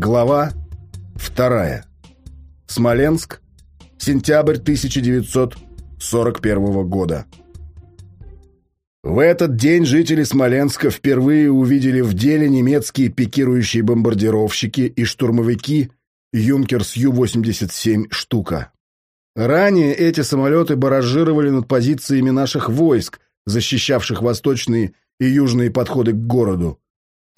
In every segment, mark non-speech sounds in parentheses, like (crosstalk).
Глава вторая. Смоленск. Сентябрь 1941 года. В этот день жители Смоленска впервые увидели в деле немецкие пикирующие бомбардировщики и штурмовики «Юнкерс Ю-87 штука». Ранее эти самолеты баражировали над позициями наших войск, защищавших восточные и южные подходы к городу.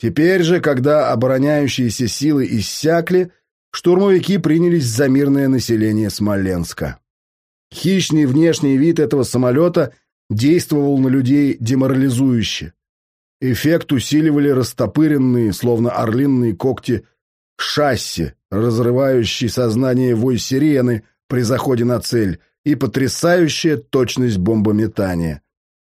Теперь же, когда обороняющиеся силы иссякли, штурмовики принялись за мирное население Смоленска. Хищный внешний вид этого самолета действовал на людей деморализующе. Эффект усиливали растопыренные, словно орлиные когти, шасси, разрывающие сознание вой сирены при заходе на цель, и потрясающая точность бомбометания.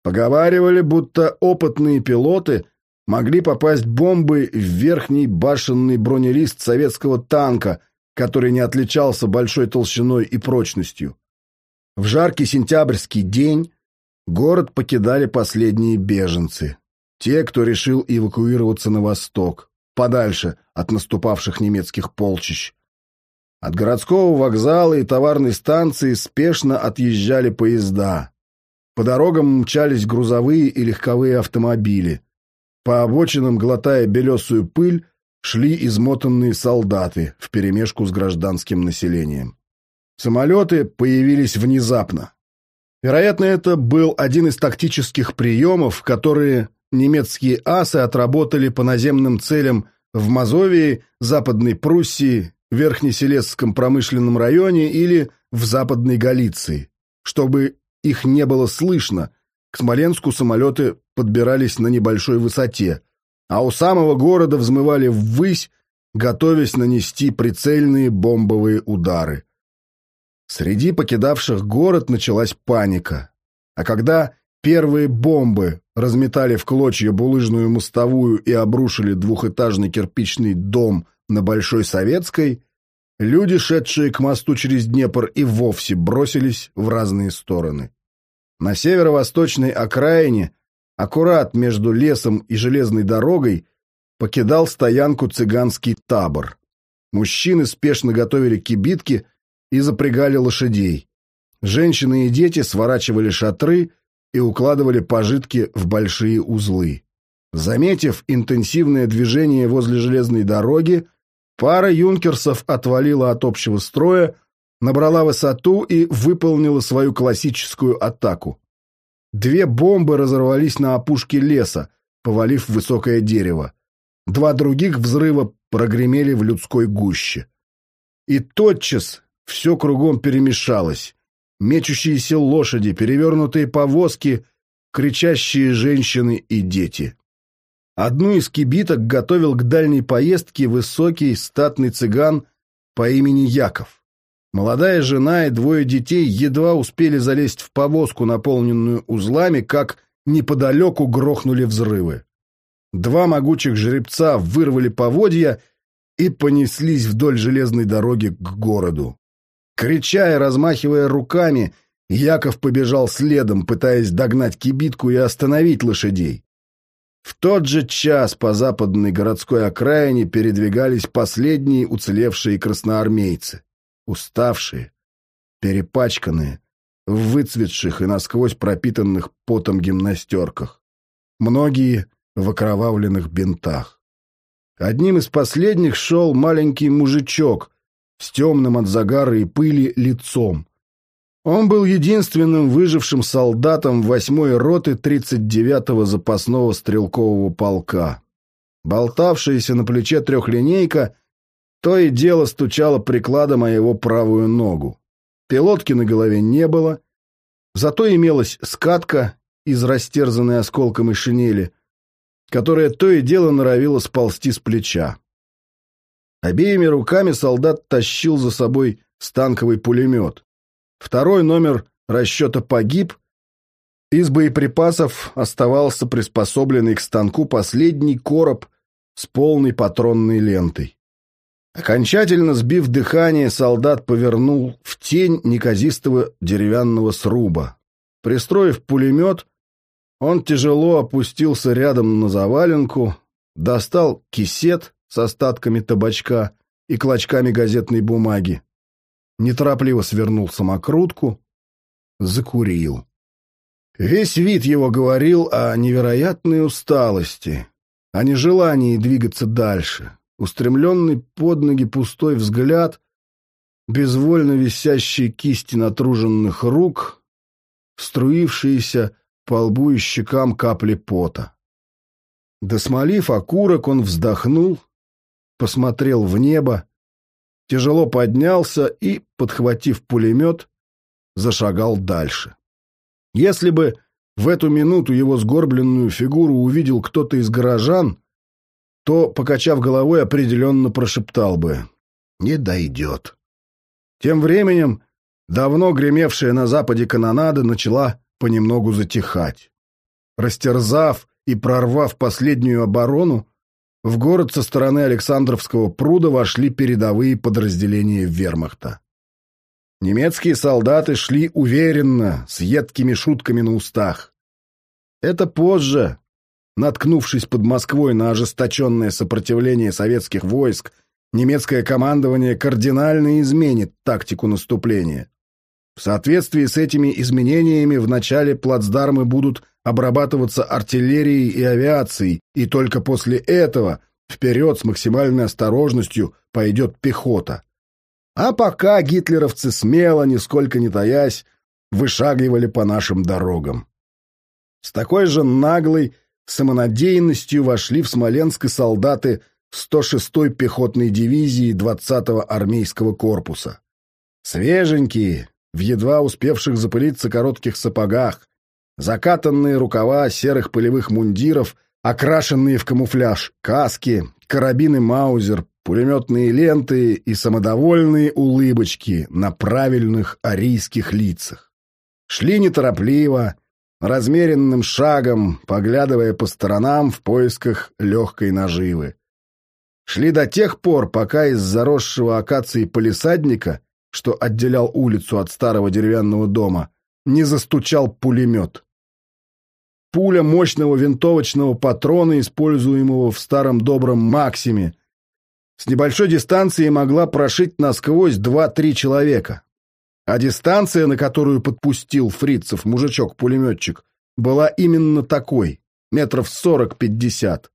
Поговаривали, будто опытные пилоты могли попасть бомбы в верхний башенный бронелист советского танка, который не отличался большой толщиной и прочностью. В жаркий сентябрьский день город покидали последние беженцы. Те, кто решил эвакуироваться на восток, подальше от наступавших немецких полчищ. От городского вокзала и товарной станции спешно отъезжали поезда. По дорогам мчались грузовые и легковые автомобили. По обочинам, глотая белесую пыль, шли измотанные солдаты вперемешку с гражданским населением. Самолеты появились внезапно. Вероятно, это был один из тактических приемов, которые немецкие асы отработали по наземным целям в Мазовии, Западной Пруссии, Верхнеселесском промышленном районе или в Западной Галиции, чтобы их не было слышно. К Смоленску самолеты подбирались на небольшой высоте, а у самого города взмывали ввысь, готовясь нанести прицельные бомбовые удары. Среди покидавших город началась паника. А когда первые бомбы разметали в клочья булыжную мостовую и обрушили двухэтажный кирпичный дом на Большой Советской, люди, шедшие к мосту через Днепр, и вовсе бросились в разные стороны. На северо-восточной окраине, аккурат между лесом и железной дорогой, покидал стоянку цыганский табор. Мужчины спешно готовили кибитки и запрягали лошадей. Женщины и дети сворачивали шатры и укладывали пожитки в большие узлы. Заметив интенсивное движение возле железной дороги, пара юнкерсов отвалила от общего строя, набрала высоту и выполнила свою классическую атаку. Две бомбы разорвались на опушке леса, повалив высокое дерево. Два других взрыва прогремели в людской гуще. И тотчас все кругом перемешалось. Мечущиеся лошади, перевернутые повозки, кричащие женщины и дети. Одну из кибиток готовил к дальней поездке высокий статный цыган по имени Яков. Молодая жена и двое детей едва успели залезть в повозку, наполненную узлами, как неподалеку грохнули взрывы. Два могучих жеребца вырвали поводья и понеслись вдоль железной дороги к городу. Крича и размахивая руками, Яков побежал следом, пытаясь догнать кибитку и остановить лошадей. В тот же час по западной городской окраине передвигались последние уцелевшие красноармейцы уставшие, перепачканные, в выцветших и насквозь пропитанных потом гимнастерках. Многие в окровавленных бинтах. Одним из последних шел маленький мужичок с темным от загара и пыли лицом. Он был единственным выжившим солдатом восьмой роты 39-го запасного стрелкового полка. Болтавшаяся на плече трехлинейка то и дело стучало прикладом о его правую ногу. Пилотки на голове не было, зато имелась скатка из растерзанной осколком и шинели, которая то и дело норовила сползти с плеча. Обеими руками солдат тащил за собой станковый пулемет. Второй номер расчета погиб, из боеприпасов оставался приспособленный к станку последний короб с полной патронной лентой. Окончательно сбив дыхание, солдат повернул в тень неказистого деревянного сруба. Пристроив пулемет, он тяжело опустился рядом на заваленку, достал кисет с остатками табачка и клочками газетной бумаги. Неторопливо свернул самокрутку, закурил. Весь вид его говорил о невероятной усталости, о нежелании двигаться дальше. Устремленный под ноги пустой взгляд, безвольно висящие кисти натруженных рук, струившиеся по лбу и щекам капли пота. Досмолив окурок, он вздохнул, посмотрел в небо, тяжело поднялся и, подхватив пулемет, зашагал дальше. Если бы в эту минуту его сгорбленную фигуру увидел кто-то из горожан, то, покачав головой, определенно прошептал бы «Не дойдет». Тем временем давно гремевшая на западе канонада начала понемногу затихать. Растерзав и прорвав последнюю оборону, в город со стороны Александровского пруда вошли передовые подразделения вермахта. Немецкие солдаты шли уверенно, с едкими шутками на устах. Это позже, наткнувшись под Москвой на ожесточенное сопротивление советских войск, немецкое командование кардинально изменит тактику наступления. В соответствии с этими изменениями в начале плацдармы будут обрабатываться артиллерией и авиацией, и только после этого вперед с максимальной осторожностью пойдет пехота. А пока гитлеровцы смело, нисколько не таясь, вышагивали по нашим дорогам. С такой же наглой самонадеянностью вошли в Смоленск и солдаты 106-й пехотной дивизии 20-го армейского корпуса. Свеженькие, в едва успевших запылиться коротких сапогах, закатанные рукава серых полевых мундиров, окрашенные в камуфляж, каски, карабины Маузер, пулеметные ленты и самодовольные улыбочки на правильных арийских лицах. Шли неторопливо, размеренным шагом, поглядывая по сторонам в поисках легкой наживы. Шли до тех пор, пока из заросшего акации полисадника, что отделял улицу от старого деревянного дома, не застучал пулемет. Пуля мощного винтовочного патрона, используемого в старом добром «Максиме», с небольшой дистанции могла прошить насквозь два-три человека. А дистанция, на которую подпустил фрицев мужичок-пулеметчик, была именно такой, метров сорок-пятьдесят.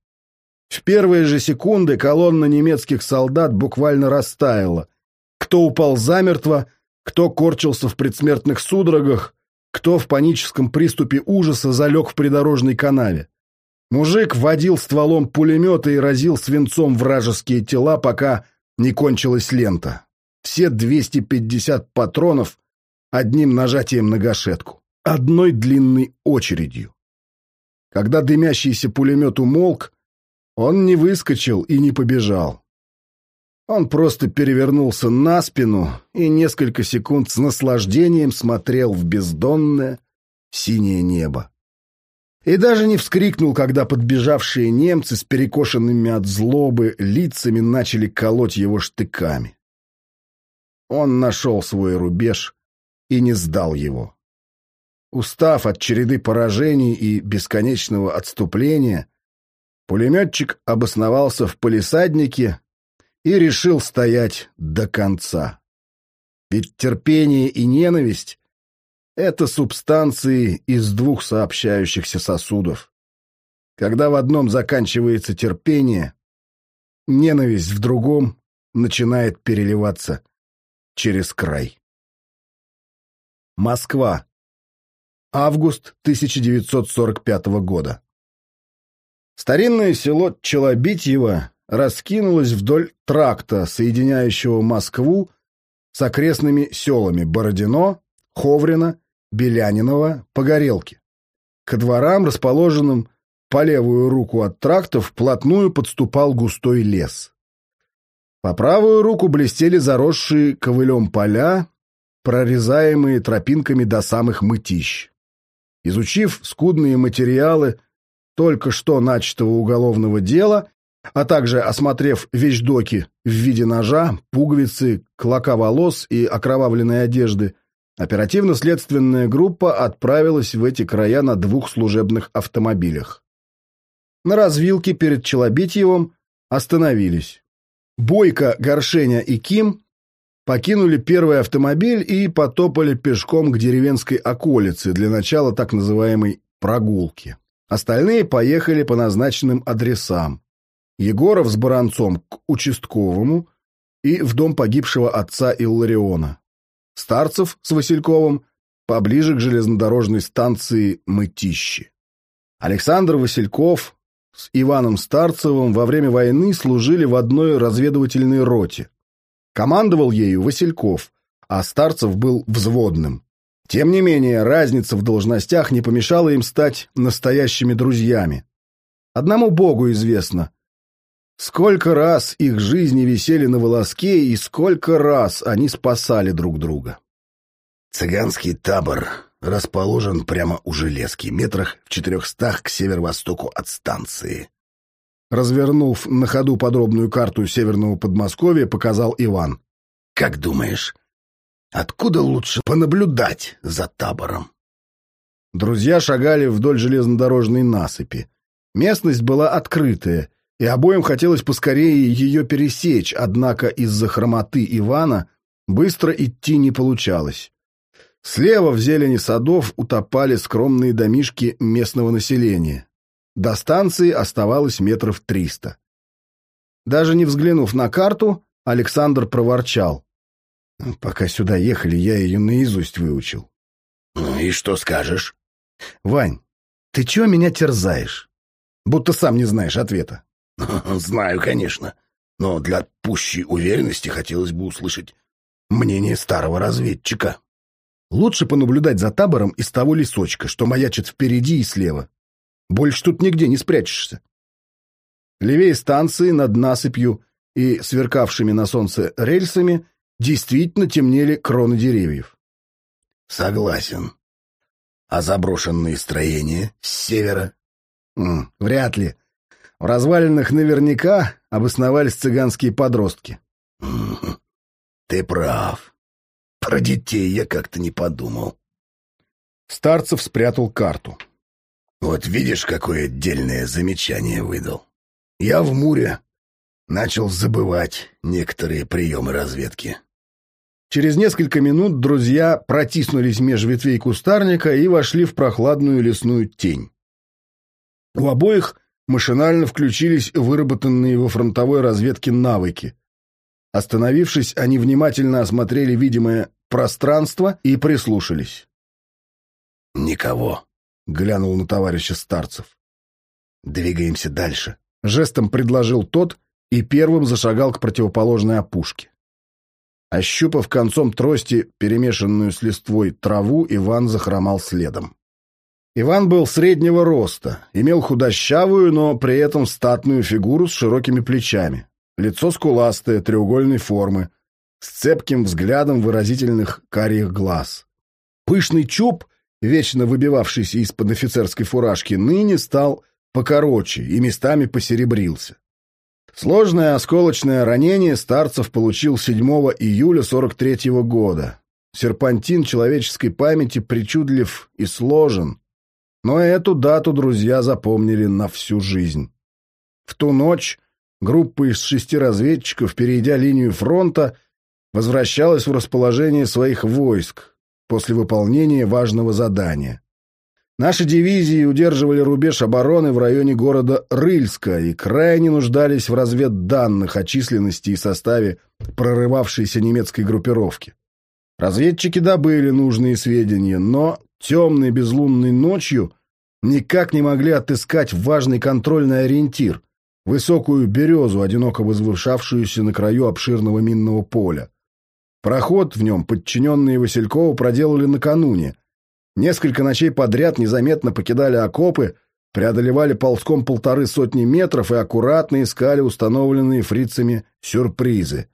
В первые же секунды колонна немецких солдат буквально растаяла. Кто упал замертво, кто корчился в предсмертных судорогах, кто в паническом приступе ужаса залег в придорожной канаве. Мужик водил стволом пулемета и разил свинцом вражеские тела, пока не кончилась лента. Все 250 патронов одним нажатием на гашетку. Одной длинной очередью. Когда дымящийся пулемет умолк, он не выскочил и не побежал. Он просто перевернулся на спину и несколько секунд с наслаждением смотрел в бездонное синее небо и даже не вскрикнул, когда подбежавшие немцы с перекошенными от злобы лицами начали колоть его штыками. Он нашел свой рубеж и не сдал его. Устав от череды поражений и бесконечного отступления, пулеметчик обосновался в полисаднике и решил стоять до конца. Ведь терпение и ненависть это субстанции из двух сообщающихся сосудов. Когда в одном заканчивается терпение, ненависть в другом начинает переливаться через край. Москва. Август 1945 года. Старинное село Челобитьево раскинулось вдоль тракта, соединяющего Москву с окрестными селами Бородино, Ховрино Белянинова, Погорелки. Ко дворам, расположенным по левую руку от тракта, вплотную подступал густой лес. По правую руку блестели заросшие ковылем поля, прорезаемые тропинками до самых мытищ. Изучив скудные материалы только что начатого уголовного дела, а также осмотрев вещдоки в виде ножа, пуговицы, клока волос и окровавленной одежды, Оперативно-следственная группа отправилась в эти края на двух служебных автомобилях. На развилке перед Челобитьевым остановились. Бойко, Горшеня и Ким покинули первый автомобиль и потопали пешком к деревенской околице для начала так называемой прогулки. Остальные поехали по назначенным адресам. Егоров с Баранцом к участковому и в дом погибшего отца Иллариона. Старцев с Васильковым поближе к железнодорожной станции Мытищи. Александр Васильков с Иваном Старцевым во время войны служили в одной разведывательной роте. Командовал ею Васильков, а Старцев был взводным. Тем не менее, разница в должностях не помешала им стать настоящими друзьями. Одному Богу известно, сколько раз их жизни висели на волоске и сколько раз они спасали друг друга. Цыганский табор расположен прямо у железки, метрах в четырехстах к северо-востоку от станции. Развернув на ходу подробную карту Северного Подмосковья, показал Иван. «Как думаешь, откуда лучше понаблюдать за табором?» Друзья шагали вдоль железнодорожной насыпи. Местность была открытая, и обоим хотелось поскорее ее пересечь, однако из-за хромоты Ивана быстро идти не получалось. Слева в зелени садов утопали скромные домишки местного населения. До станции оставалось метров триста. Даже не взглянув на карту, Александр проворчал. «Пока сюда ехали, я ее наизусть выучил». «Ну и что скажешь?» «Вань, ты чего меня терзаешь? Будто сам не знаешь ответа». «Знаю, конечно. Но для пущей уверенности хотелось бы услышать мнение старого разведчика». Лучше понаблюдать за табором из того лесочка, что маячит впереди и слева. Больше тут нигде не спрячешься. Левее станции над насыпью и сверкавшими на солнце рельсами действительно темнели кроны деревьев. Согласен. А заброшенные строения с севера? М, вряд ли. В развалинах наверняка обосновались цыганские подростки. Ты прав. Про детей я как-то не подумал. Старцев спрятал карту. Вот видишь, какое отдельное замечание выдал. Я в Муре начал забывать некоторые приемы разведки. Через несколько минут друзья протиснулись меж ветвей кустарника и вошли в прохладную лесную тень. У обоих машинально включились выработанные во фронтовой разведке навыки. Остановившись, они внимательно осмотрели видимое пространство и прислушались. «Никого», — глянул на товарища Старцев. «Двигаемся дальше», — жестом предложил тот и первым зашагал к противоположной опушке. Ощупав концом трости, перемешанную с листвой траву, Иван захромал следом. Иван был среднего роста, имел худощавую, но при этом статную фигуру с широкими плечами. Лицо скуластое, треугольной формы, с цепким взглядом выразительных карих глаз. Пышный чуб, вечно выбивавшийся из-под офицерской фуражки, ныне стал покороче и местами посеребрился. Сложное осколочное ранение Старцев получил 7 июля 43 -го года. Серпантин человеческой памяти причудлив и сложен, но эту дату друзья запомнили на всю жизнь. В ту ночь группа из шести разведчиков, перейдя линию фронта, возвращалась в расположение своих войск после выполнения важного задания. Наши дивизии удерживали рубеж обороны в районе города Рыльска и крайне нуждались в разведданных о численности и составе прорывавшейся немецкой группировки. Разведчики добыли нужные сведения, но темной безлунной ночью никак не могли отыскать важный контрольный ориентир высокую березу, одиноко возвышавшуюся на краю обширного минного поля. Проход в нем подчиненные Василькову проделали накануне. Несколько ночей подряд незаметно покидали окопы, преодолевали ползком полторы сотни метров и аккуратно искали установленные фрицами сюрпризы.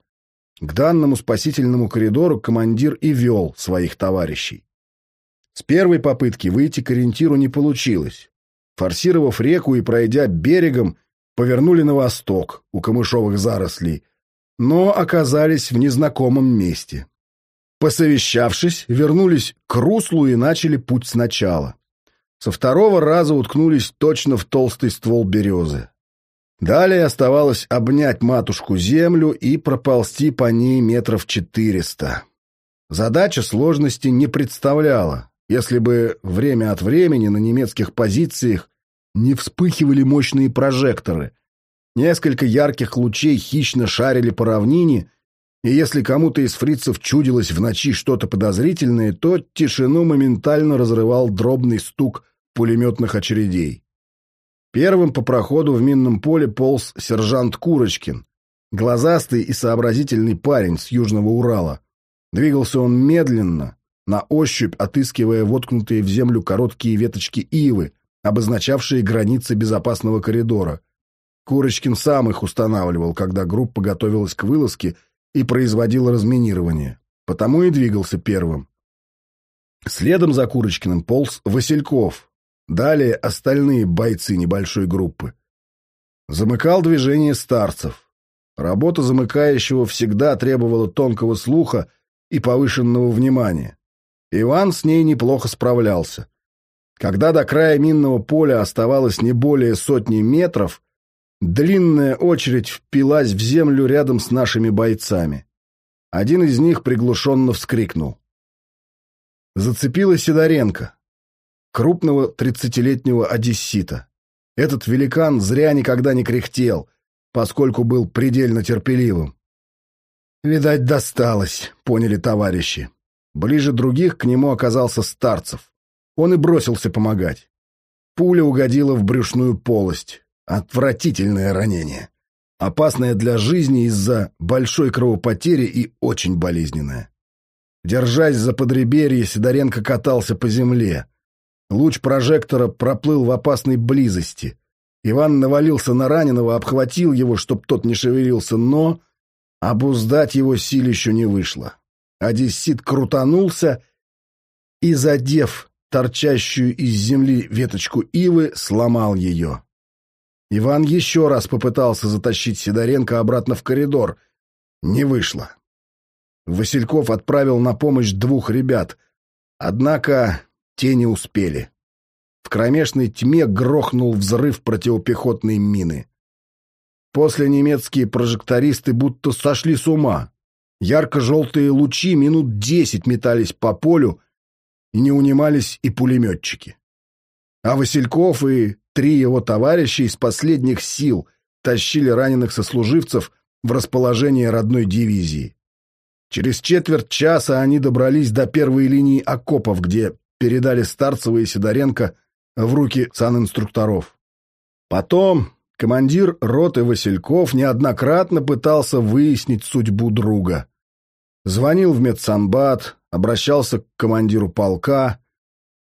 К данному спасительному коридору командир и вел своих товарищей. С первой попытки выйти к ориентиру не получилось. Форсировав реку и пройдя берегом, повернули на восток, у камышовых зарослей, но оказались в незнакомом месте. Посовещавшись, вернулись к руслу и начали путь сначала. Со второго раза уткнулись точно в толстый ствол березы. Далее оставалось обнять матушку-землю и проползти по ней метров четыреста. Задача сложности не представляла, если бы время от времени на немецких позициях не вспыхивали мощные прожекторы. Несколько ярких лучей хищно шарили по равнине, и если кому-то из фрицев чудилось в ночи что-то подозрительное, то тишину моментально разрывал дробный стук пулеметных очередей. Первым по проходу в минном поле полз сержант Курочкин, глазастый и сообразительный парень с Южного Урала. Двигался он медленно, на ощупь отыскивая воткнутые в землю короткие веточки ивы, обозначавшие границы безопасного коридора. Курочкин сам их устанавливал, когда группа готовилась к вылазке и производила разминирование, потому и двигался первым. Следом за Курочкиным полз Васильков, далее остальные бойцы небольшой группы. Замыкал движение старцев. Работа замыкающего всегда требовала тонкого слуха и повышенного внимания. Иван с ней неплохо справлялся. Когда до края минного поля оставалось не более сотни метров, длинная очередь впилась в землю рядом с нашими бойцами. Один из них приглушенно вскрикнул. Зацепила Сидоренко, крупного тридцатилетнего одессита. Этот великан зря никогда не кряхтел, поскольку был предельно терпеливым. «Видать, досталось», — поняли товарищи. Ближе других к нему оказался Старцев. Он и бросился помогать. Пуля угодила в брюшную полость. Отвратительное ранение. Опасное для жизни из-за большой кровопотери и очень болезненное. Держась за подреберье, Сидоренко катался по земле. Луч прожектора проплыл в опасной близости. Иван навалился на раненого, обхватил его, чтоб тот не шевелился, но Обуздать его силищу не вышло. Одессит крутанулся и, задев торчащую из земли веточку ивы, сломал ее. Иван еще раз попытался затащить Сидоренко обратно в коридор. Не вышло. Васильков отправил на помощь двух ребят, однако те не успели. В кромешной тьме грохнул взрыв противопехотной мины. После немецкие прожектористы будто сошли с ума. Ярко-желтые лучи минут десять метались по полю, и не унимались и пулеметчики. А Васильков и три его товарища из последних сил тащили раненых сослуживцев в расположение родной дивизии. Через четверть часа они добрались до первой линии окопов, где передали Старцева и Сидоренко в руки санинструкторов. Потом командир роты Васильков неоднократно пытался выяснить судьбу друга. Звонил в медсанбат, обращался к командиру полка,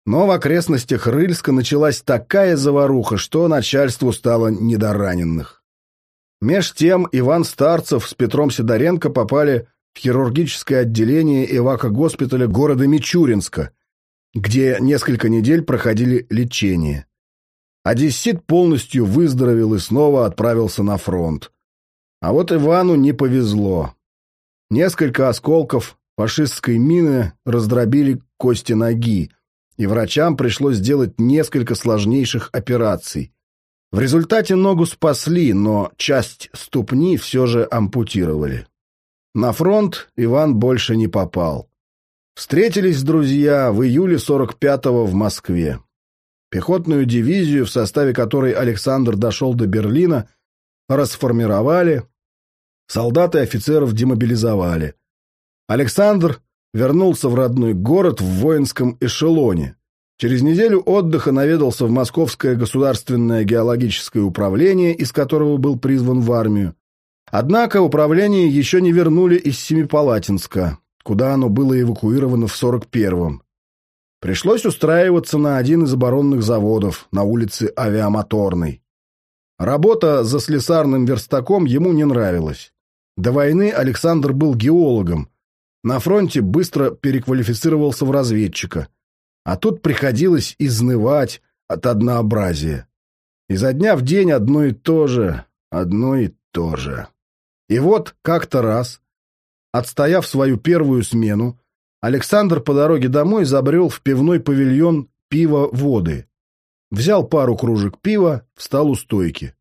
но в окрестностях Рыльска началась такая заваруха, что начальству стало не до раненых. Меж тем Иван Старцев с Петром Сидоренко попали в хирургическое отделение эвако-госпиталя города Мичуринска, где несколько недель проходили лечение. Одессит полностью выздоровел и снова отправился на фронт. А вот Ивану не повезло. Несколько осколков фашистской мины раздробили кости ноги, и врачам пришлось сделать несколько сложнейших операций. В результате ногу спасли, но часть ступни все же ампутировали. На фронт Иван больше не попал. Встретились друзья в июле 45-го в Москве. Пехотную дивизию, в составе которой Александр дошел до Берлина, расформировали, солдат и офицеров демобилизовали. Александр вернулся в родной город в воинском эшелоне. Через неделю отдыха наведался в Московское государственное геологическое управление, из которого был призван в армию. Однако управление еще не вернули из Семипалатинска, куда оно было эвакуировано в 41-м. Пришлось устраиваться на один из оборонных заводов на улице Авиамоторной. Работа за слесарным верстаком ему не нравилась. До войны Александр был геологом. На фронте быстро переквалифицировался в разведчика. А тут приходилось изнывать от однообразия. Изо дня в день одно и то же, одно и то же. И вот как-то раз, отстояв свою первую смену, Александр по дороге домой забрел в пивной павильон пива-воды. Взял пару кружек пива, встал у стойки.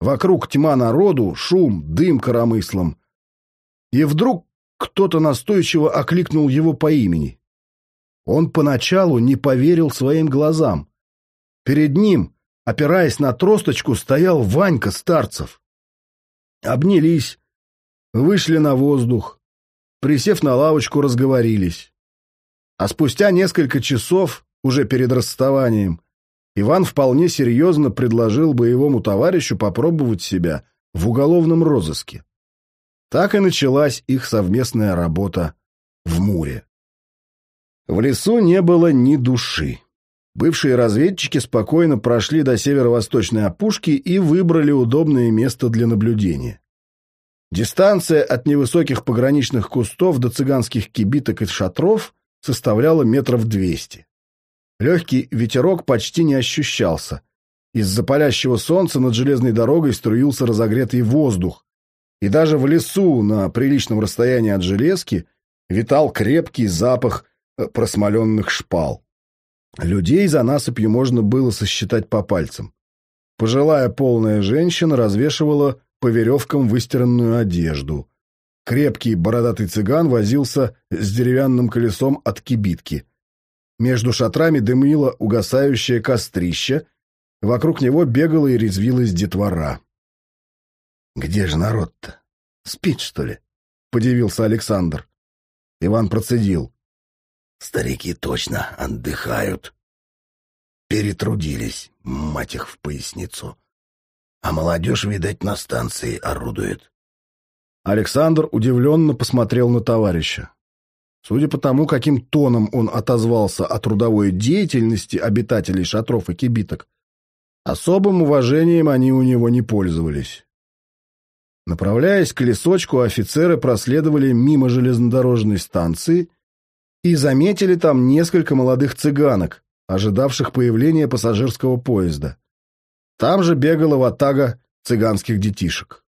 Вокруг тьма народу, шум, дым коромыслом. И вдруг кто-то настойчиво окликнул его по имени. Он поначалу не поверил своим глазам. Перед ним, опираясь на тросточку, стоял Ванька Старцев. Обнялись, вышли на воздух, присев на лавочку, разговорились. А спустя несколько часов, уже перед расставанием, Иван вполне серьезно предложил боевому товарищу попробовать себя в уголовном розыске. Так и началась их совместная работа в Муре. В лесу не было ни души. Бывшие разведчики спокойно прошли до северо-восточной опушки и выбрали удобное место для наблюдения. Дистанция от невысоких пограничных кустов до цыганских кибиток и шатров составляла метров двести. Легкий ветерок почти не ощущался. Из-за палящего солнца над железной дорогой струился разогретый воздух. И даже в лесу, на приличном расстоянии от железки, витал крепкий запах э, просмоленных шпал. Людей за насыпью можно было сосчитать по пальцам. Пожилая полная женщина развешивала по веревкам выстиранную одежду. Крепкий бородатый цыган возился с деревянным колесом от кибитки. Между шатрами дымило угасающее кострище, вокруг него бегала и резвилась детвора. «Где же народ-то? Спит, что ли?» — подивился Александр. Иван процедил. «Старики точно отдыхают. Перетрудились, мать их в поясницу. А молодежь, видать, на станции орудует». Александр удивленно посмотрел на товарища. Судя по тому, каким тоном он отозвался о трудовой деятельности обитателей шатров и кибиток, особым уважением они у него не пользовались. Направляясь к лесочку, офицеры проследовали мимо железнодорожной станции и заметили там несколько молодых цыганок, ожидавших появления пассажирского поезда. Там же бегала ватага цыганских детишек.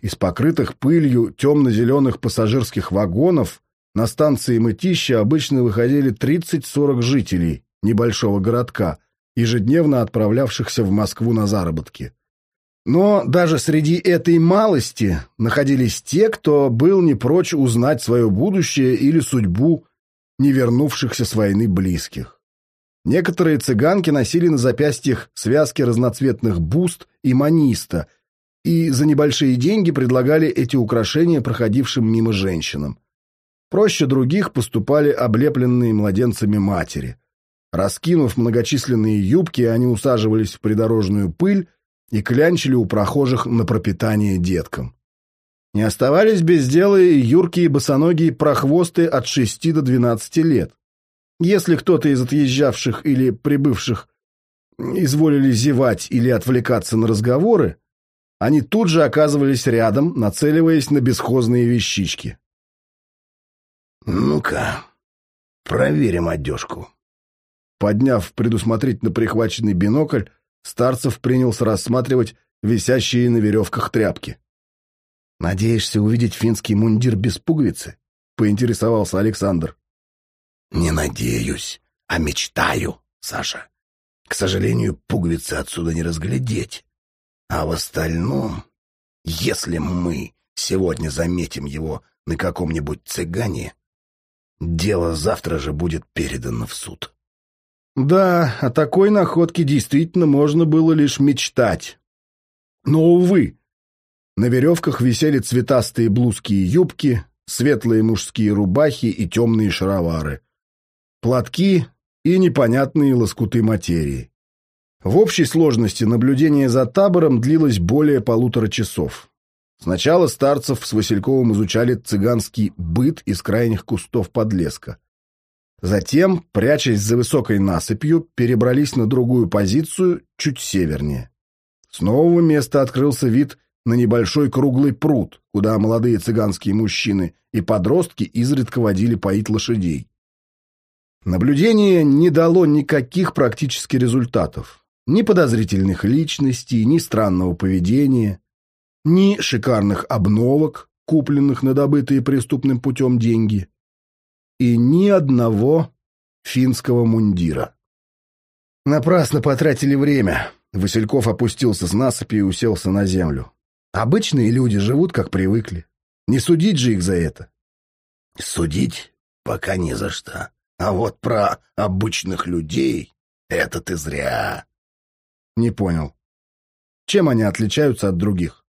Из покрытых пылью темно-зеленых пассажирских вагонов на станции Мытища обычно выходили 30-40 жителей небольшого городка, ежедневно отправлявшихся в Москву на заработки. Но даже среди этой малости находились те, кто был не прочь узнать свое будущее или судьбу не вернувшихся с войны близких. Некоторые цыганки носили на запястьях связки разноцветных бус и мониста, и за небольшие деньги предлагали эти украшения проходившим мимо женщинам. Проще других поступали облепленные младенцами матери. Раскинув многочисленные юбки, они усаживались в придорожную пыль и клянчили у прохожих на пропитание деткам. Не оставались без дела и юркие босоногие прохвосты от 6 до 12 лет. Если кто-то из отъезжавших или прибывших изволили зевать или отвлекаться на разговоры, они тут же оказывались рядом, нацеливаясь на бесхозные вещички. «Ну-ка, проверим одежку». Подняв предусмотрительно прихваченный бинокль, Старцев принялся рассматривать висящие на веревках тряпки. «Надеешься увидеть финский мундир без пуговицы?» — поинтересовался Александр. «Не надеюсь, а мечтаю, Саша. К сожалению, пуговицы отсюда не разглядеть. А в остальном, если мы сегодня заметим его на каком-нибудь цыгане, Дело завтра же будет передано в суд. Да, о такой находке действительно можно было лишь мечтать. Но, увы, на веревках висели цветастые блузки и юбки, светлые мужские рубахи и темные шаровары, платки и непонятные лоскуты материи. В общей сложности наблюдение за табором длилось более полутора часов. Сначала старцев с Васильковым изучали цыганский быт из крайних кустов подлеска. Затем, прячась за высокой насыпью, перебрались на другую позицию, чуть севернее. С нового места открылся вид на небольшой круглый пруд, куда молодые цыганские мужчины и подростки изредка водили поить лошадей. Наблюдение не дало никаких практически результатов. Ни подозрительных личностей, ни странного поведения ни шикарных обновок, купленных на добытые преступным путем деньги, и ни одного финского мундира. «Напрасно потратили время», — Васильков опустился с насыпи и уселся на землю. Обычные люди живут, как привыкли. Не судить же их за это. Судить пока не за что. А вот про обычных людей это ты зря. Не понял. Чем они отличаются от других?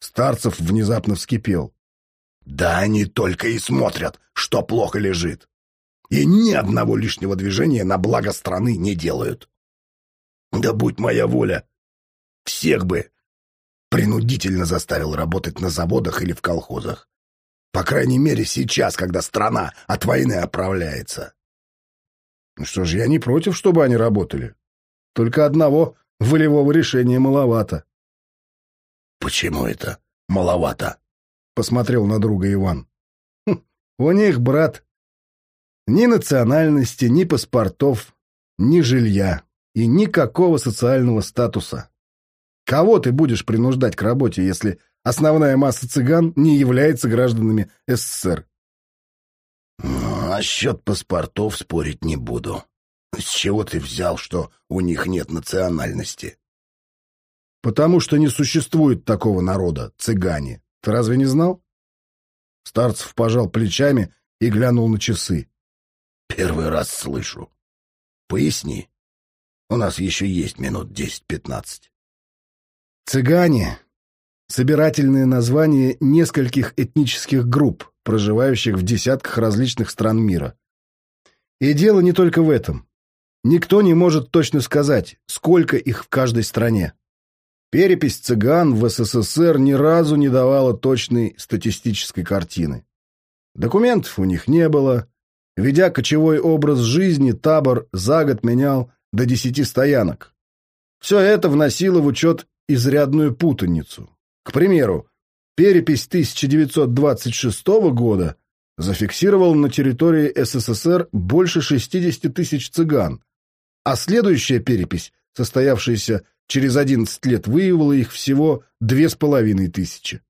Старцев внезапно вскипел. Да они только и смотрят, что плохо лежит. И ни одного лишнего движения на благо страны не делают. Да будь моя воля, всех бы принудительно заставил работать на заводах или в колхозах. По крайней мере, сейчас, когда страна от войны оправляется. Ну что ж, я не против, чтобы они работали. Только одного волевого решения маловато. Почему это маловато? Посмотрел на друга Иван. Хм, у них, брат, ни национальности, ни паспортов, ни жилья и никакого социального статуса. Кого ты будешь принуждать к работе, если основная масса цыган не является гражданами СССР? Ну, насчет паспортов спорить не буду. С чего ты взял, что у них нет национальности? Потому что не существует такого народа, цыгане. Ты разве не знал? Старцев пожал плечами и глянул на часы. Первый раз слышу. Поясни. У нас еще есть минут десять-пятнадцать. Цыгане — собирательное название нескольких этнических групп, проживающих в десятках различных стран мира. И дело не только в этом. Никто не может точно сказать, сколько их в каждой стране. Перепись цыган в СССР ни разу не давала точной статистической картины. Документов у них не было. Ведя кочевой образ жизни, табор за год менял до десяти стоянок. Все это вносило в учет изрядную путаницу. К примеру, перепись 1926 года зафиксировала на территории СССР больше 60 тысяч цыган, а следующая перепись, состоявшаяся через 11 лет, выявила их всего 2,5 тысячи.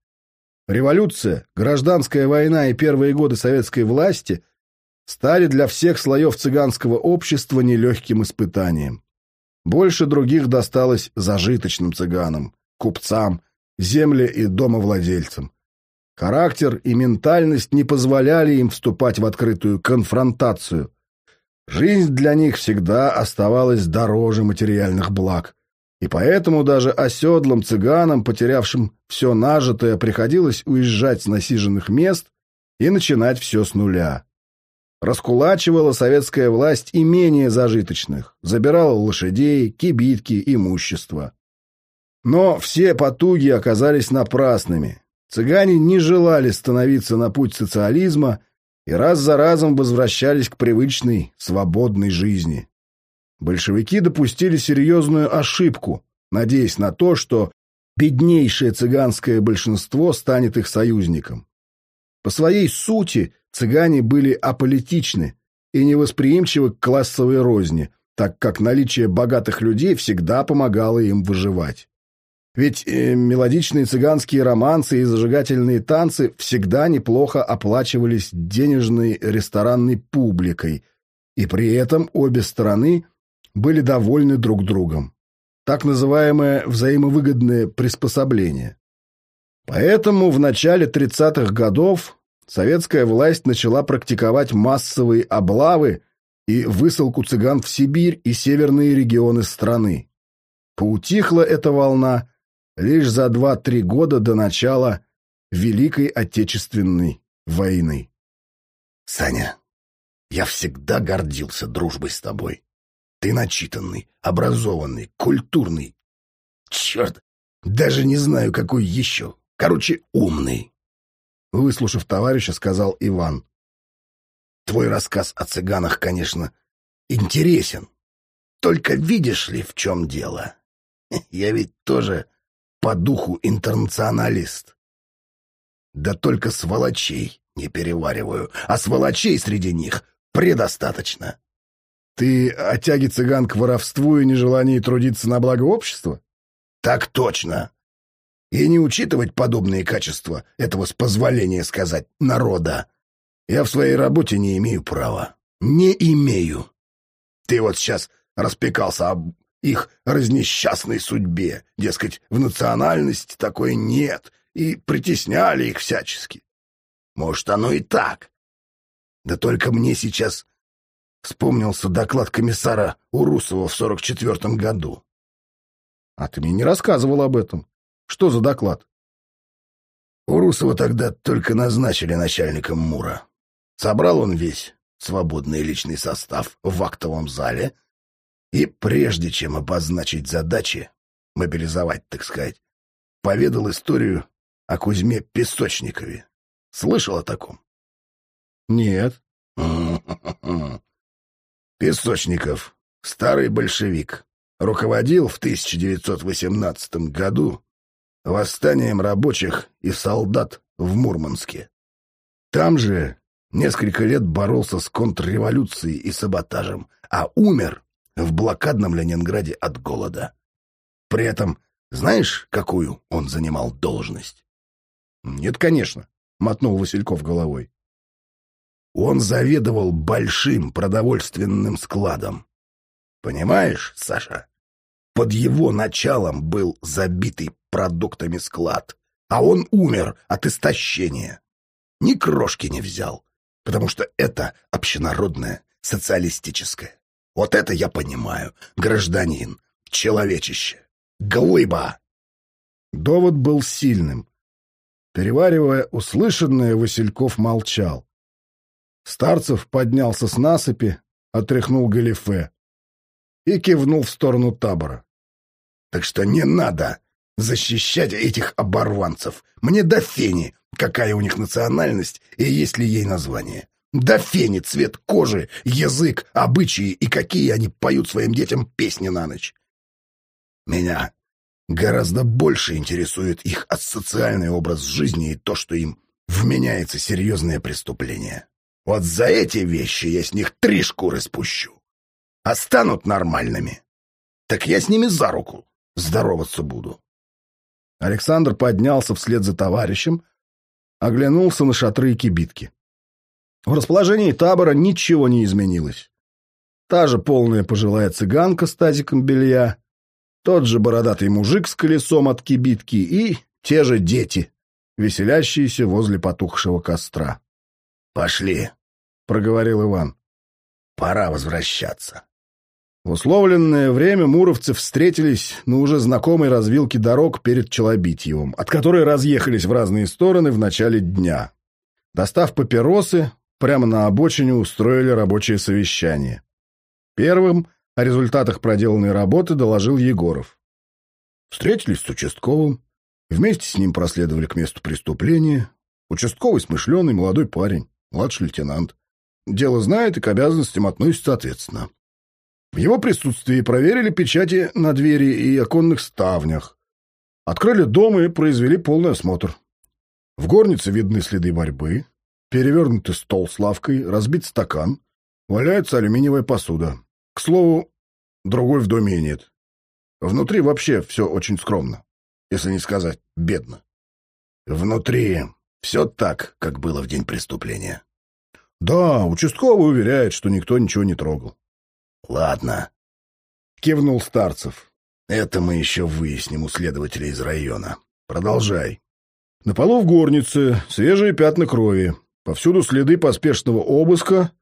Революция, гражданская война и первые годы советской власти стали для всех слоев цыганского общества нелегким испытанием. Больше других досталось зажиточным цыганам, купцам, земле- и домовладельцам. Характер и ментальность не позволяли им вступать в открытую конфронтацию. Жизнь для них всегда оставалась дороже материальных благ. И поэтому даже оседлым цыганам, потерявшим все нажитое, приходилось уезжать с насиженных мест и начинать все с нуля. Раскулачивала советская власть и менее зажиточных, забирала лошадей, кибитки, имущество. Но все потуги оказались напрасными. Цыгане не желали становиться на путь социализма и раз за разом возвращались к привычной, свободной жизни. Большевики допустили серьезную ошибку, надеясь на то, что беднейшее цыганское большинство станет их союзником. По своей сути цыгане были аполитичны и невосприимчивы к классовой розни, так как наличие богатых людей всегда помогало им выживать. Ведь э, мелодичные цыганские романсы и зажигательные танцы всегда неплохо оплачивались денежной ресторанной публикой, и при этом обе стороны были довольны друг другом. Так называемое взаимовыгодное приспособление. Поэтому в начале 30-х годов советская власть начала практиковать массовые облавы и высылку цыган в Сибирь и северные регионы страны. Поутихла эта волна лишь за 2-3 года до начала Великой Отечественной войны. Саня, я всегда гордился дружбой с тобой. Ты начитанный, образованный, культурный. Черт, даже не знаю, какой еще. Короче, умный. Выслушав товарища, сказал Иван. Твой рассказ о цыганах, конечно, интересен. Только видишь ли, в чем дело? Я ведь тоже по духу интернационалист. Да только сволочей не перевариваю, а сволочей среди них предостаточно. Ты о тяге цыган к воровству и нежелании трудиться на благо общества? Так точно и не учитывать подобные качества этого, с позволения сказать, народа, я в своей работе не имею права. Не имею. Ты вот сейчас распекался об их разнесчастной судьбе. Дескать, в национальности такой нет, и притесняли их всячески. Может, оно и так. Да только мне сейчас вспомнился доклад комиссара Урусова в 44-м году. А ты мне не рассказывал об этом. Что за доклад? Урусова тогда только назначили начальником МУРа. Собрал он весь свободный личный состав в актовом зале, и прежде чем обозначить задачи, мобилизовать, так сказать, поведал историю о Кузьме Песочникове. Слышал о таком? Нет. (laughs) Песочников, старый большевик, руководил в 1918 году восстанием рабочих и солдат в Мурманске. Там же Несколько лет боролся с контрреволюцией и саботажем, а умер в блокадном Ленинграде от голода. При этом знаешь, какую он занимал должность? — Нет, конечно, — мотнул Васильков головой. Он заведовал большим продовольственным складом. Понимаешь, Саша? Под его началом был забитый продуктами склад, а он умер от истощения. Ни крошки не взял потому что это общенародное, социалистическое. Вот это я понимаю. Гражданин, человечище, глыба. Довод был сильным. Переваривая услышанное, Васильков молчал. Старцев поднялся с насыпи, отряхнул галифе и кивнул в сторону табора. — Так что не надо защищать этих оборванцев. Мне до фени, какая у них национальность и есть ли ей название. До фени цвет кожи, язык, обычаи и какие они поют своим детям песни на ночь. Меня гораздо больше интересует их асоциальный образ жизни и то, что им вменяется серьезное преступление. Вот за эти вещи я с них три шкуры спущу. А станут нормальными. Так я с ними за руку здороваться буду. Александр поднялся вслед за товарищем, оглянулся на шатры и кибитки. В расположении табора ничего не изменилось. Та же полная пожилая цыганка с тазиком белья, тот же бородатый мужик с колесом от кибитки и те же дети, веселящиеся возле потухшего костра. «Пошли», — проговорил Иван. «Пора возвращаться». В условленное время муровцы встретились на уже знакомой развилке дорог перед Челобитьевым, от которой разъехались в разные стороны в начале дня. Достав папиросы, прямо на обочине устроили рабочее совещание. Первым о результатах проделанной работы доложил Егоров. Встретились с участковым, вместе с ним проследовали к месту преступления. Участковый смышленый молодой парень, младший лейтенант. Дело знает и к обязанностям относится ответственно. В его присутствии проверили печати на двери и оконных ставнях. Открыли дом и произвели полный осмотр. В горнице видны следы борьбы, перевернутый стол с лавкой, разбит стакан, валяется алюминиевая посуда. К слову, другой в доме нет. Внутри вообще все очень скромно, если не сказать бедно. Внутри все так, как было в день преступления. Да, участковый уверяет, что никто ничего не трогал. «Ладно», — кивнул Старцев. «Это мы еще выясним у следователя из района. Продолжай». На полу в горнице свежие пятна крови. Повсюду следы поспешного обыска,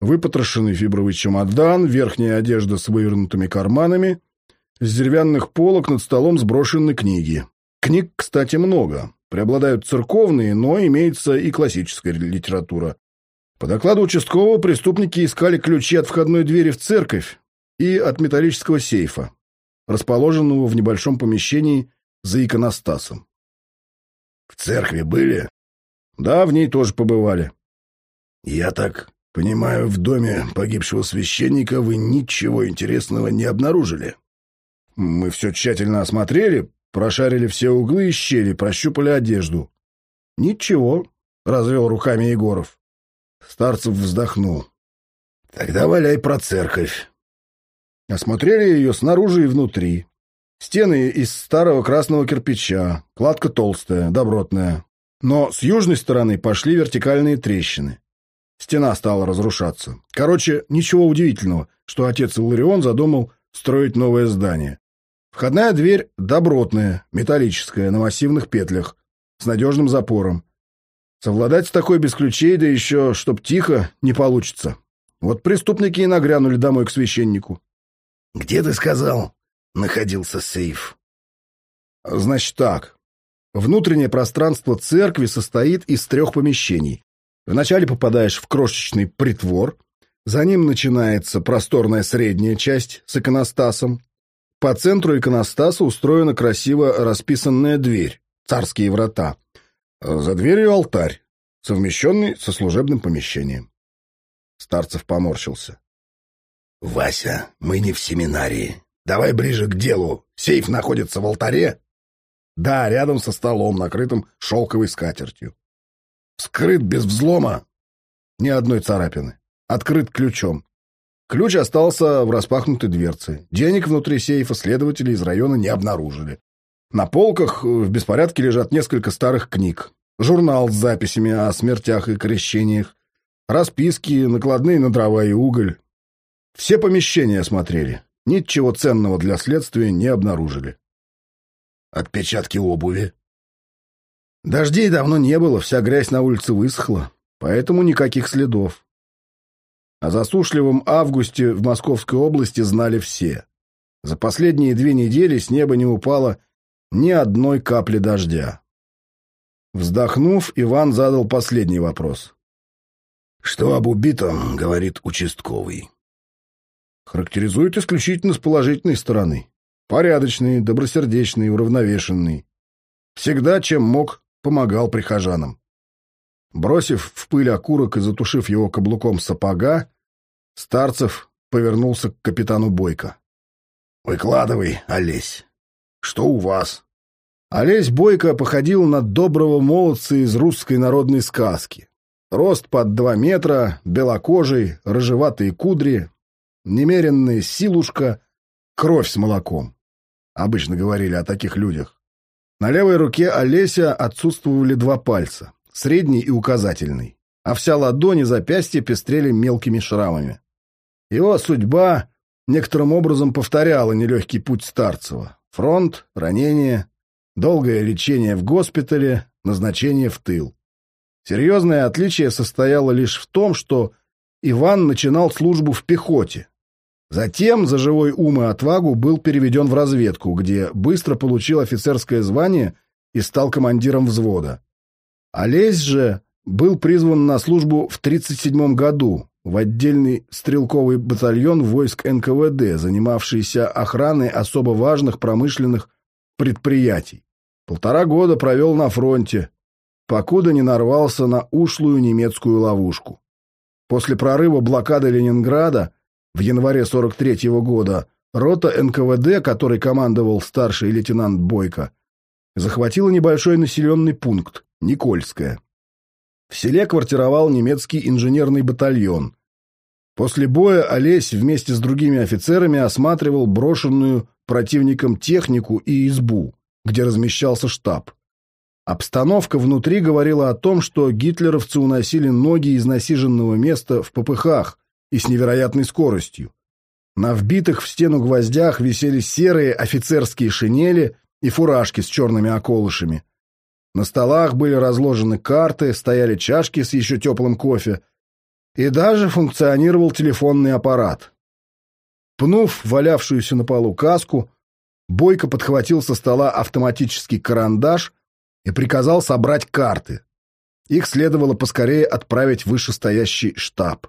выпотрошенный фибровый чемодан, верхняя одежда с вывернутыми карманами, с деревянных полок над столом сброшены книги. Книг, кстати, много. Преобладают церковные, но имеется и классическая литература. По докладу участкового, преступники искали ключи от входной двери в церковь и от металлического сейфа, расположенного в небольшом помещении за иконостасом. «В церкви были?» «Да, в ней тоже побывали». «Я так понимаю, в доме погибшего священника вы ничего интересного не обнаружили?» «Мы все тщательно осмотрели, прошарили все углы и щели, прощупали одежду». «Ничего», — развел руками Егоров. Старцев вздохнул. «Тогда валяй про церковь». Осмотрели ее снаружи и внутри. Стены из старого красного кирпича, кладка толстая, добротная. Но с южной стороны пошли вертикальные трещины. Стена стала разрушаться. Короче, ничего удивительного, что отец Иларион задумал строить новое здание. Входная дверь добротная, металлическая, на массивных петлях, с надежным запором. Совладать с такой без ключей, да еще чтоб тихо, не получится. Вот преступники и нагрянули домой к священнику. — Где, ты сказал, находился сейф? — Значит так. Внутреннее пространство церкви состоит из трех помещений. Вначале попадаешь в крошечный притвор, за ним начинается просторная средняя часть с иконостасом. По центру иконостаса устроена красиво расписанная дверь, царские врата. За дверью алтарь, совмещенный со служебным помещением. Старцев поморщился. — Вася, мы не в семинарии. Давай ближе к делу. Сейф находится в алтаре? — Да, рядом со столом, накрытым шелковой скатертью. Скрыт без взлома? Ни одной царапины. Открыт ключом. Ключ остался в распахнутой дверце. Денег внутри сейфа следователи из района не обнаружили. На полках в беспорядке лежат несколько старых книг. Журнал с записями о смертях и крещениях. Расписки, накладные на дрова и уголь. Все помещения осмотрели. Ничего ценного для следствия не обнаружили. Отпечатки обуви. Дождей давно не было, вся грязь на улице высохла, поэтому никаких следов. О засушливом августе в Московской области знали все. За последние две недели с неба не упало ни одной капли дождя. Вздохнув, Иван задал последний вопрос. «Что об убитом?» — говорит участковый. Характеризует исключительно с положительной стороны. Порядочный, добросердечный, уравновешенный. Всегда, чем мог, помогал прихожанам. Бросив в пыль окурок и затушив его каблуком сапога, Старцев повернулся к капитану Бойко. «Выкладывай, Олесь. Что у вас?» Олесь Бойко походил на доброго молодца из русской народной сказки. Рост под два метра, белокожий, рыжеватые кудри, немеренная силушка, кровь с молоком. Обычно говорили о таких людях. На левой руке Олеся отсутствовали два пальца, средний и указательный, а вся ладонь и запястье пестрели мелкими шрамами. Его судьба некоторым образом повторяла нелегкий путь Старцева. Фронт, ранение, долгое лечение в госпитале, назначение в тыл. Серьезное отличие состояло лишь в том, что Иван начинал службу в пехоте, Затем за живой ум и отвагу был переведен в разведку, где быстро получил офицерское звание и стал командиром взвода. Олесь же был призван на службу в 1937 году в отдельный стрелковый батальон войск НКВД, занимавшийся охраной особо важных промышленных предприятий. Полтора года провел на фронте, покуда не нарвался на ушлую немецкую ловушку. После прорыва блокады Ленинграда в январе 43 -го года рота НКВД, которой командовал старший лейтенант Бойко, захватила небольшой населенный пункт – Никольское. В селе квартировал немецкий инженерный батальон. После боя Олесь вместе с другими офицерами осматривал брошенную противником технику и избу, где размещался штаб. Обстановка внутри говорила о том, что гитлеровцы уносили ноги из насиженного места в попыхах, и с невероятной скоростью. На вбитых в стену гвоздях висели серые офицерские шинели и фуражки с черными околышами. На столах были разложены карты, стояли чашки с еще теплым кофе, и даже функционировал телефонный аппарат. Пнув валявшуюся на полу каску, Бойко подхватил со стола автоматический карандаш и приказал собрать карты. Их следовало поскорее отправить в вышестоящий штаб.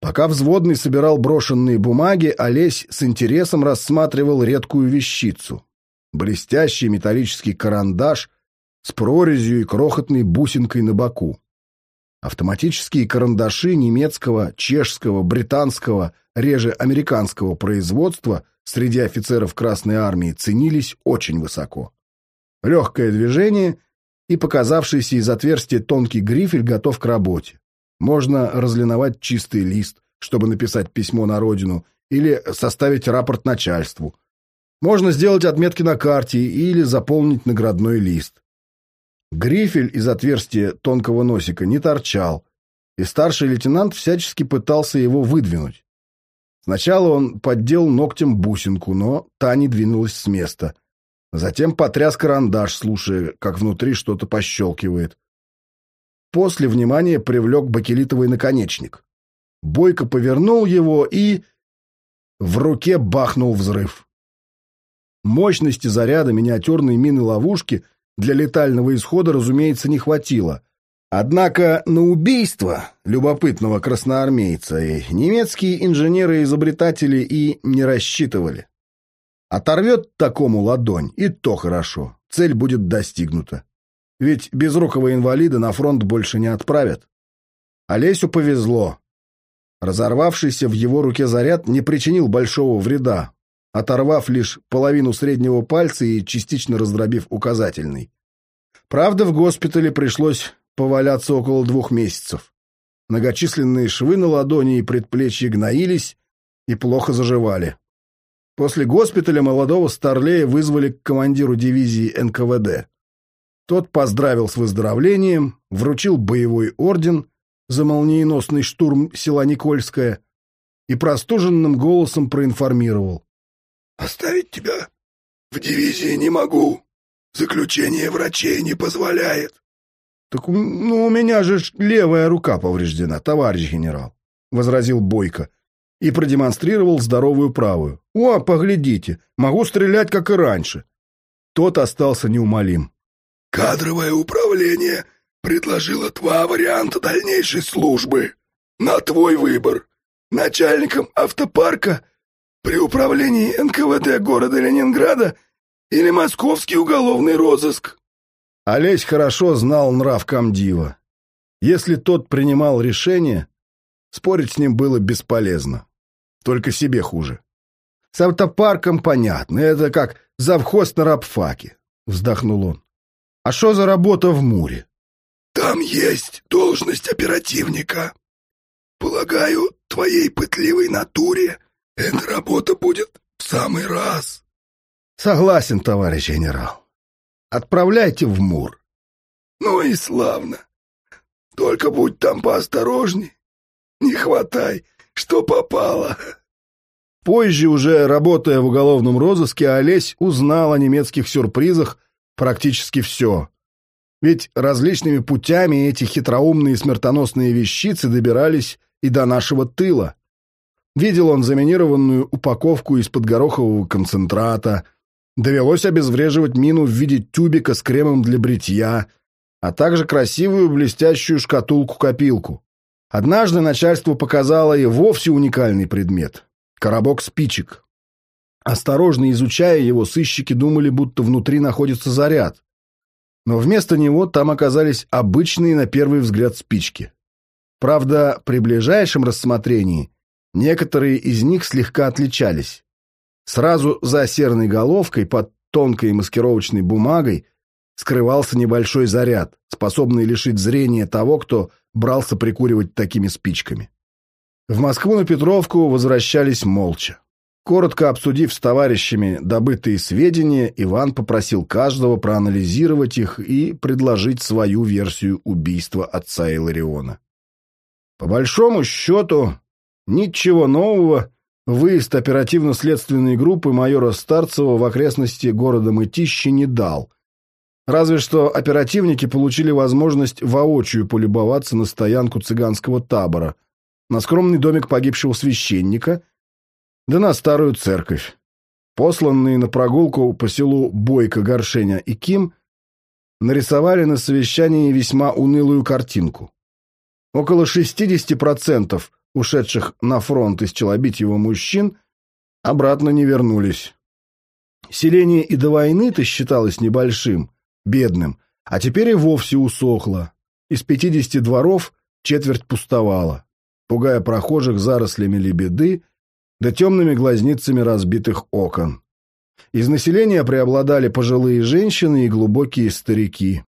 Пока взводный собирал брошенные бумаги, Олесь с интересом рассматривал редкую вещицу. Блестящий металлический карандаш с прорезью и крохотной бусинкой на боку. Автоматические карандаши немецкого, чешского, британского, реже американского производства среди офицеров Красной Армии ценились очень высоко. Легкое движение и показавшийся из отверстия тонкий грифель готов к работе. Можно разлиновать чистый лист, чтобы написать письмо на родину, или составить рапорт начальству. Можно сделать отметки на карте или заполнить наградной лист. Грифель из отверстия тонкого носика не торчал, и старший лейтенант всячески пытался его выдвинуть. Сначала он поддел ногтем бусинку, но та не двинулась с места. Затем потряс карандаш, слушая, как внутри что-то пощелкивает. После внимание привлек бакелитовый наконечник. Бойко повернул его и... В руке бахнул взрыв. Мощности заряда миниатюрной мины-ловушки для летального исхода, разумеется, не хватило. Однако на убийство любопытного красноармейца немецкие инженеры-изобретатели и не рассчитывали. Оторвет такому ладонь, и то хорошо, цель будет достигнута. Ведь безрукого инвалида на фронт больше не отправят. Олесю повезло. Разорвавшийся в его руке заряд не причинил большого вреда, оторвав лишь половину среднего пальца и частично раздробив указательный. Правда, в госпитале пришлось поваляться около двух месяцев. Многочисленные швы на ладони и предплечье гноились и плохо заживали. После госпиталя молодого Старлея вызвали к командиру дивизии НКВД. Тот поздравил с выздоровлением, вручил боевой орден за молниеносный штурм села Никольское и простуженным голосом проинформировал. «Оставить тебя в дивизии не могу. Заключение врачей не позволяет. «Так ну, у меня же левая рука повреждена, товарищ генерал», — возразил Бойко и продемонстрировал здоровую правую. «О, поглядите, могу стрелять, как и раньше». Тот остался неумолим. «Кадровое управление предложило два варианта дальнейшей службы. На твой выбор. Начальником автопарка при управлении НКВД города Ленинграда или московский уголовный розыск». Олесь хорошо знал нрав комдива. Если тот принимал решение, спорить с ним было бесполезно. Только себе хуже. С автопарком понятно, это как завхоз на рабфаке, вздохнул он. А что за работа в Муре? Там есть должность оперативника. Полагаю, твоей пытливой натуре эта работа будет в самый раз. Согласен, товарищ генерал. Отправляйте в Мур. Ну и славно. Только будь там поосторожней. Не хватай, что попало. Позже, уже работая в уголовном розыске, Олесь узнал о немецких сюрпризах практически все. Ведь различными путями эти хитроумные смертоносные вещицы добирались и до нашего тыла. Видел он заминированную упаковку из-под горохового концентрата, Довелось обезвреживать мину в виде тюбика с кремом для бритья, а также красивую блестящую шкатулку-копилку. Однажды начальство показало и вовсе уникальный предмет — коробок спичек. Осторожно изучая его, сыщики думали, будто внутри находится заряд. Но вместо него там оказались обычные на первый взгляд спички. Правда, при ближайшем рассмотрении некоторые из них слегка отличались. Сразу за серной головкой под тонкой маскировочной бумагой скрывался небольшой заряд, способный лишить зрения того, кто брался прикуривать такими спичками. В Москву на Петровку возвращались молча. Коротко обсудив с товарищами добытые сведения, Иван попросил каждого проанализировать их и предложить свою версию убийства отца Илариона. По большому счету, ничего нового Выезд оперативно-следственной группы майора Старцева в окрестности города Мытищи не дал. Разве что оперативники получили возможность воочию полюбоваться на стоянку цыганского табора, на скромный домик погибшего священника, да на старую церковь. Посланные на прогулку по селу Бойко, Горшеня и Ким нарисовали на совещании весьма унылую картинку. Около 60% ушедших на фронт из Челобитьева мужчин, обратно не вернулись. Селение и до войны-то считалось небольшим, бедным, а теперь и вовсе усохло. Из пятидесяти дворов четверть пустовала, пугая прохожих зарослями лебеды да темными глазницами разбитых окон. Из населения преобладали пожилые женщины и глубокие старики.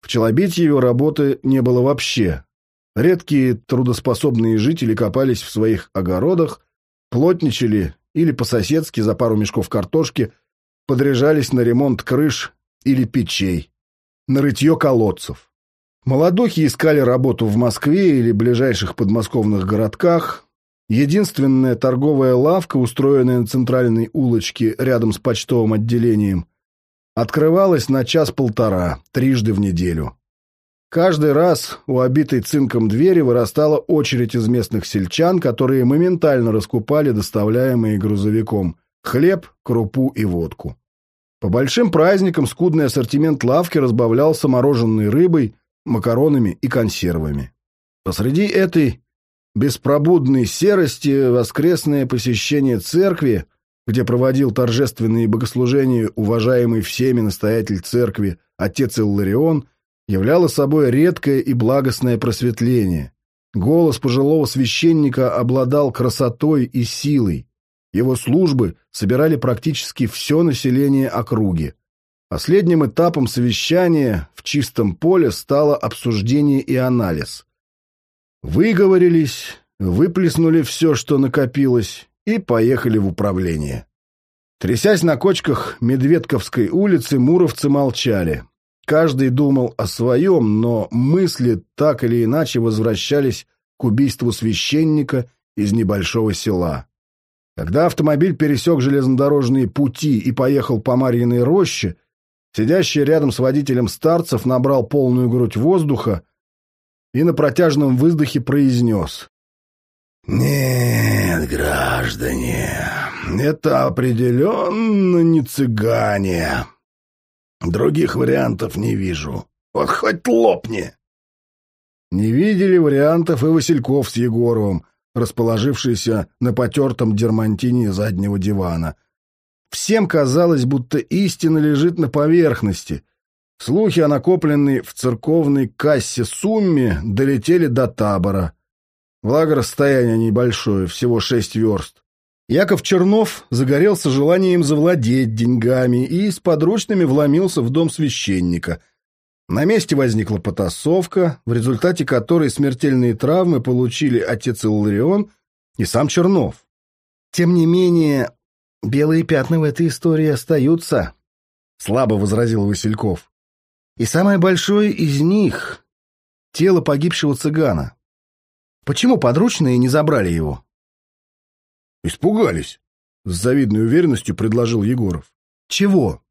В Челобитьеве работы не было вообще, Редкие трудоспособные жители копались в своих огородах, плотничали или по-соседски за пару мешков картошки подряжались на ремонт крыш или печей, на рытье колодцев. Молодухи искали работу в Москве или ближайших подмосковных городках, Единственная торговая лавка, устроенная на центральной улочке рядом с почтовым отделением, открывалась на час-полтора, трижды в неделю. Каждый раз у обитой цинком двери вырастала очередь из местных сельчан, которые моментально раскупали доставляемые грузовиком хлеб, крупу и водку. По большим праздникам скудный ассортимент лавки разбавлялся мороженой рыбой, макаронами и консервами. Посреди этой беспробудной серости воскресное посещение церкви, где проводил торжественные богослужения уважаемый всеми настоятель церкви отец Илларион, являло собой редкое и благостное просветление. Голос пожилого священника обладал красотой и силой. Его службы собирали практически все население округи. Последним этапом совещания в чистом поле стало обсуждение и анализ. Выговорились, выплеснули все, что накопилось, и поехали в управление. Трясясь на кочках Медведковской улицы, муровцы молчали. Каждый думал о своем, но мысли так или иначе возвращались к убийству священника из небольшого села. Когда автомобиль пересек железнодорожные пути и поехал по Марьиной роще, сидящий рядом с водителем старцев набрал полную грудь воздуха и на протяжном выздохе произнес. «Нет, граждане, это определенно не цыгане. Других вариантов не вижу. Вот хоть лопни!» Не видели вариантов и Васильков с Егоровым, расположившиеся на потертом дермантине заднего дивана. Всем казалось, будто истина лежит на поверхности. Слухи о накопленной в церковной кассе сумме долетели до табора. Благо расстояние небольшое, всего шесть верст. Яков Чернов загорелся желанием завладеть деньгами и с подручными вломился в дом священника. На месте возникла потасовка, в результате которой смертельные травмы получили отец Илларион и сам Чернов. Тем не менее, белые пятна в этой истории остаются, — слабо возразил Васильков. И самое большое из них — тело погибшего цыгана. Почему подручные не забрали его? «Испугались», — с завидной уверенностью предложил Егоров. «Чего?»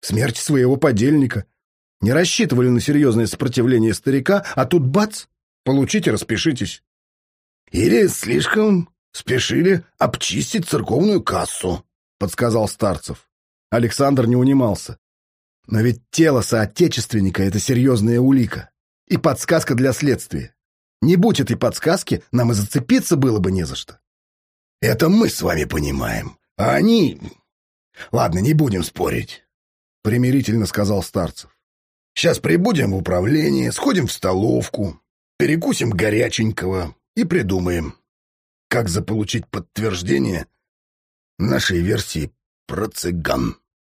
«Смерть своего подельника. Не рассчитывали на серьезное сопротивление старика, а тут бац! Получите, распишитесь». «Или слишком спешили обчистить церковную кассу», — подсказал Старцев. Александр не унимался. «Но ведь тело соотечественника — это серьезная улика и подсказка для следствия. Не будь этой подсказки, нам и зацепиться было бы не за что. Это мы с вами понимаем. А они... Ладно, не будем спорить, — примирительно сказал Старцев. Сейчас прибудем в управление, сходим в столовку, перекусим горяченького и придумаем, как заполучить подтверждение нашей версии про цыган.